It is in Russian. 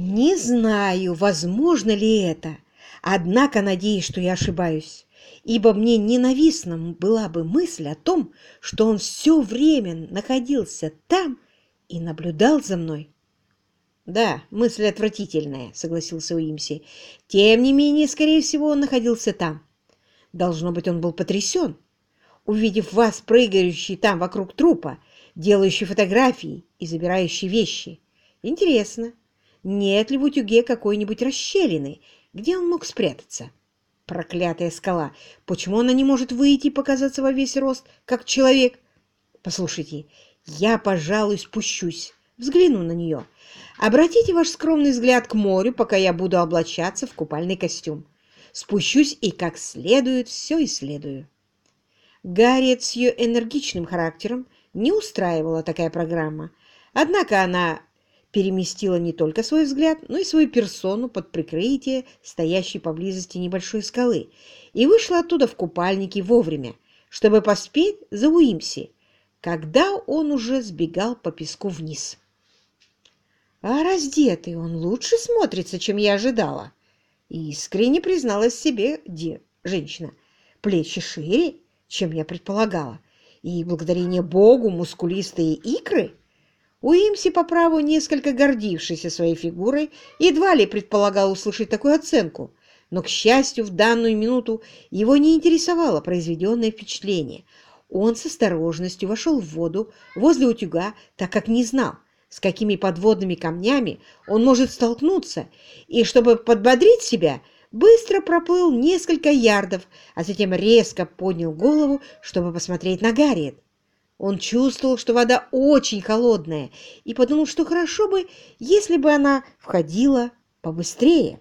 Не знаю, возможно ли это, однако надеюсь, что я ошибаюсь, ибо мне ненавистна была бы мысль о том, что он все время находился там и наблюдал за мной. «Да, мысль отвратительная», — согласился Уимси. «Тем не менее, скорее всего, он находился там. Должно быть, он был потрясен, увидев вас, прыгающий там вокруг трупа, делающий фотографии и забирающий вещи. Интересно, нет ли в утюге какой-нибудь расщелины, где он мог спрятаться? Проклятая скала! Почему она не может выйти и показаться во весь рост, как человек? Послушайте, я, пожалуй, спущусь, взгляну на нее. Обратите ваш скромный взгляд к морю, пока я буду облачаться в купальный костюм. Спущусь и как следует все исследую. Гарриет с ее энергичным характером не устраивала такая программа, однако она переместила не только свой взгляд, но и свою персону под прикрытие стоящей поблизости небольшой скалы и вышла оттуда в купальнике вовремя, чтобы поспеть за Уимси, когда он уже сбегал по песку вниз. А раздетый он лучше смотрится, чем я ожидала. Искренне призналась себе де, женщина. Плечи шире, чем я предполагала, и, благодарение Богу, мускулистые икры. Уимси, по праву несколько гордившийся своей фигурой, едва ли предполагал услышать такую оценку, но, к счастью, в данную минуту его не интересовало произведенное впечатление. Он с осторожностью вошел в воду возле утюга, так как не знал, с какими подводными камнями он может столкнуться, и, чтобы подбодрить себя, быстро проплыл несколько ярдов, а затем резко поднял голову, чтобы посмотреть на Гарриет. Он чувствовал, что вода очень холодная, и подумал, что хорошо бы, если бы она входила побыстрее.